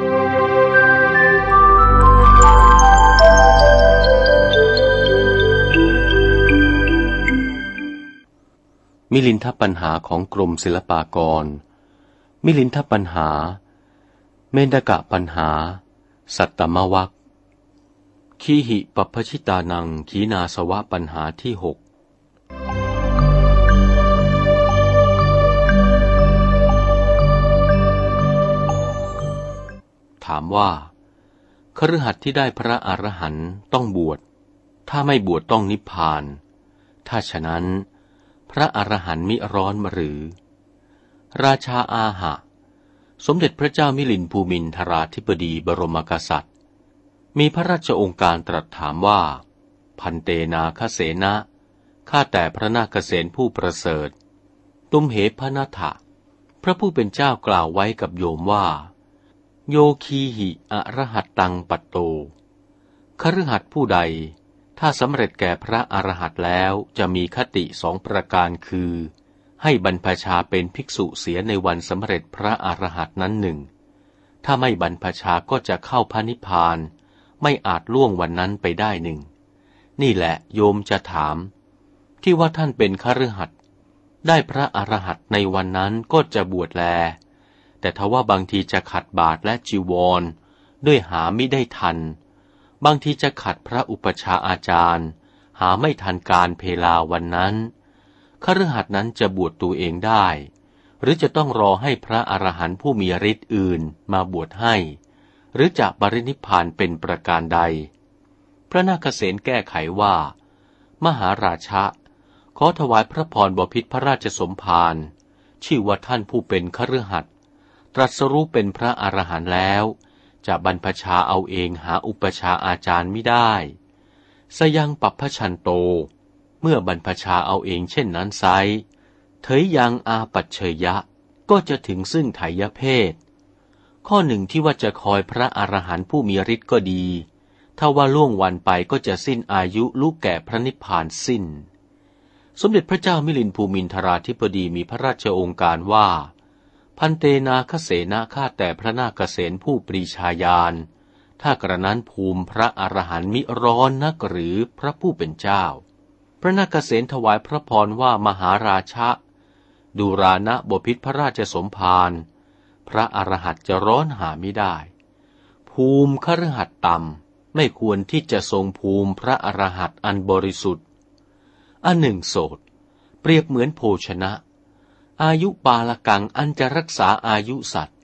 มิลินทปัญหาของกรมศิลปากร มิลินทปัญหา เมนกะปัญหา สัตตมวัคขีหิปปชิตานังขีนาสวะปัญหาที่หกามว่าคฤหัสถ์ที่ได้พระอรหันต์ต้องบวช ถ้าไม่บวชต้องนิพพาน ถ้าฉะนั้น พระอรหันต์มิร้อนหรือ ราชาอาหะ สมเด็จพระเจ้ามิลินภูมินทราธิบดีบรมกษัตริย์ มีพระราชองค์การตรัสถามว่า พันเตนาคเสนะข้าแต่พระนาคเษนผู้ประเสริฐ ตุมเหพนาถะพระผู้เป็นเจ้ากล่าวไว้กับโยมว่า โยคีหิอรหัตตังปัตโต คฤหัสผู้ใด ถ้าสำเร็จแก่พระอรหัตแล้วจะมีคติสองประการคือ ให้บรรพชาเป็นภิกษุเสียในวันสำเร็จพระอรหัตนั้นหนึ่ง ถ้าไม่บรรพชาก็จะเข้าพระนิพพาน ไม่อาจล่วงวันนั้นไปได้หนึ่ง นี่แหละโยมจะถาม ที่ว่าท่านเป็นคฤหัสได้พระอรหัตในวันนั้นก็จะบวชแล แต่ทว่าบางทีจะขัดบาทและจีวร ด้วยหาไม่ได้ทัน บางทีจะขัดพระอุปชาอาจารย์ หาไม่ทันการเพลาวันนั้นคฤหัสนั้นจะบวชตัวเองได้ หรือจะต้องรอให้พระอรหันต์ผู้มีฤทธิ์อื่นมาบวชให้ หรือจะบรินิพานเป็นประการใด พระนาคเษนแก้ไขว่า มหาราชะขอถวายพระพรบพิษพระราชสมภารชื่อว่าท่านผู้เป็นคฤหัสถ์ ตรัสรู้เป็นพระอรหันต์แล้ว จะบรรพชาเอาเองหาอุปชาอาจารย์ไม่ได้ สยังปัปพชันโต เมื่อบรรพชาเอาเองเช่นนั้นไซเถยยังอาปัจเฉยะก็จะถึงซึ่งไถยเพศ ข้อหนึ่งที่ว่าจะคอยพระอรหันต์ผู้มีฤทธิ์ก็ดี ถ้าว่าล่วงวันไปก็จะสิ้นอายุลูกแก่พระนิพพานสิ้น สมเด็จพระเจ้ามิลินภูมินทราธิปดีมีพระราชโองการว่า พันเตนาคเสนาข้าแต่พระนาคเษนผู้ปรีชาญาณ ถ้ากระนั้นภูมิพระอรหันต์มิร้อนนักหรือพระผู้เป็นเจ้า พระนาคเษนถวายพระพรว่ามหาราชะ ดูรานะบพิษพระราชสมภารพระอรหันต์จะร้อนหาไม่ได้ ภูมิคฤหัสต่ำไม่ควรที่จะทรงภูมิพระอรหันต์อันบริสุทธิ์อันหนึ่งโสดเปรียบเหมือนโภชนะ อายุปาลกังอันจะรักษาอายุสัตว์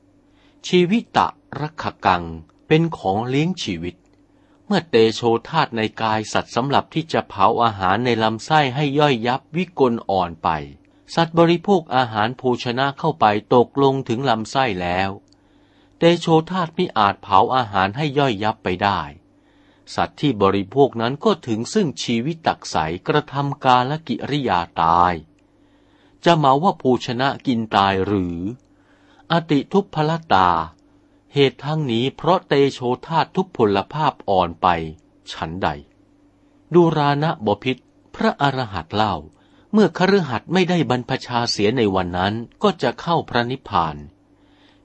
ชีวิตะรักขกังเป็นของเลี้ยงชีวิต เมื่อเตโชธาตในกายสัตว์สำหรับที่จะเผาอาหารในลำไส้ให้ย่อยยับวิกลอ่อนไป สัตว์บริโภคอาหารโภชนะเข้าไปตกลงถึงลำไส้แล้ว เตโชธาตไม่อาจเผาอาหารให้ย่อยยับไปได้ สัตว์ที่บริโภคนั้นก็ถึงซึ่งชีวิตตักใสกระทำกาลกิริยาตาย จะเมาว่าภูชนะกินตายหรือ อติทุพพลตา เหตุทั้งนี้เพราะเตโชธาทุพพลภาพอ่อนไปฉันใด ดูรานะบพิษพระอรหัตเล่า เมื่อคฤหัสไม่ได้บรรพชาเสียในวันนั้นก็จะเข้าพระนิพพาน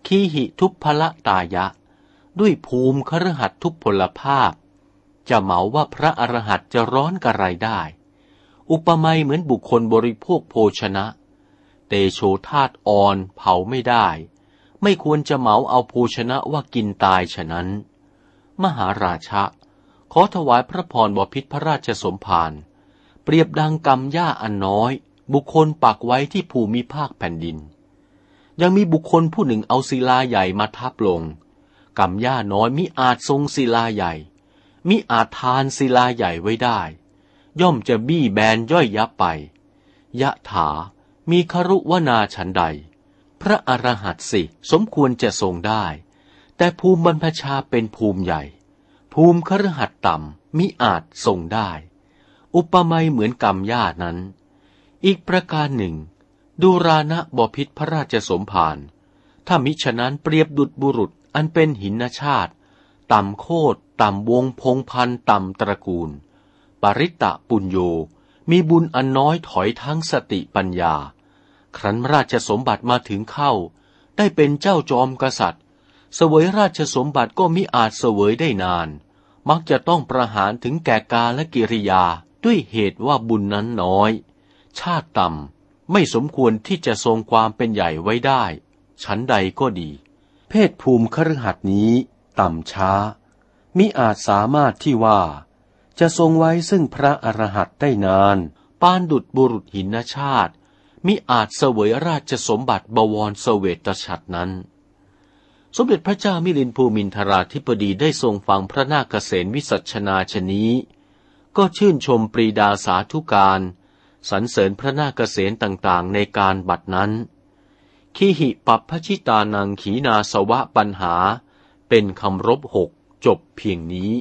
ขีหิทุพพละตายะ ด้วยภูมิคฤหัสทุพพลภาพ จะเหมาว่าพระอรหัตจะร้อนกระไรได้ อุปมาเหมือนบุคคลบริโภคโภชนะ เตโชธาตอ่อนเผาไม่ได้ ไม่ควรจะเหมาเอาภูชนะว่ากินตายฉะนั้น มหาราชะ ขอถวายพระพรบพิษพระราชสมภารเปรียบดังกรรมหญ้าอันน้อย บุคคลปักไว้ที่ภูมิภาคแผ่นดิน ยังมีบุคคลผู้หนึ่งเอาศิลาใหญ่มาทับลงกรรมหญ้าน้อยมิอาจทรงศิลาใหญ่ มิอาจทานศิลาใหญ่ไว้ได้ ย่อมจะบี้แบนย่อยยับไป ยะถา มีครุวนาฉันใด พระอรหัตสิสมควรจะทรงได้ แต่ภูมิบรรพชาเป็นภูมิใหญ่ ภูมิครหัสต่ำมิอาจทรงได้ อุปมาเหมือนกรรมญาตินั้น อีกประการหนึ่ง ดูรานะบพิษพระราชสมภารถ้ามิฉะนั้นเปรียบดุจบุรุษอันเป็นหินชาติ ต่ำโคตรต่ำวงพงพันต่ำตระกูล ปริตะปุญโย มีบุญอันน้อยถอยทั้งสติปัญญา ครั้นราชสมบัติมาถึงเข้า ได้เป็นเจ้าจอมกษัตริย์เสวยราชสมบัติก็มิอาจเสวยได้นาน มักจะต้องประหารถึงแก่กาและกิริยาด้วยเหตุว่าบุญนั้นน้อย ชาติต่ำไม่สมควรที่จะทรงความเป็นใหญ่ไว้ได้ ชั้นใดก็ดี เพศภูมิคฤหัสนี้ ต่ำช้ามิอาจสามารถที่ว่า จะทรงไว้ซึ่งพระอรหันต์ได้นาน ปานดุดบุรุษหินชาติ มิอาจเสวยราชสมบัติบวรเสวตฉัตรนั้น สมเด็จพระเจ้ามิลินภูมินทราธิปดีได้ทรงฟังพระนาคเษนวิสัชนาชนี้ ก็ชื่นชมปรีดาสาธุการสรรเสริญพระนาคเษนต่างๆ ในการบัดนั้นขีหิปัปพชิตานังขีนาสวะปัญหา เป็นคำรบหกจบเพียงนี้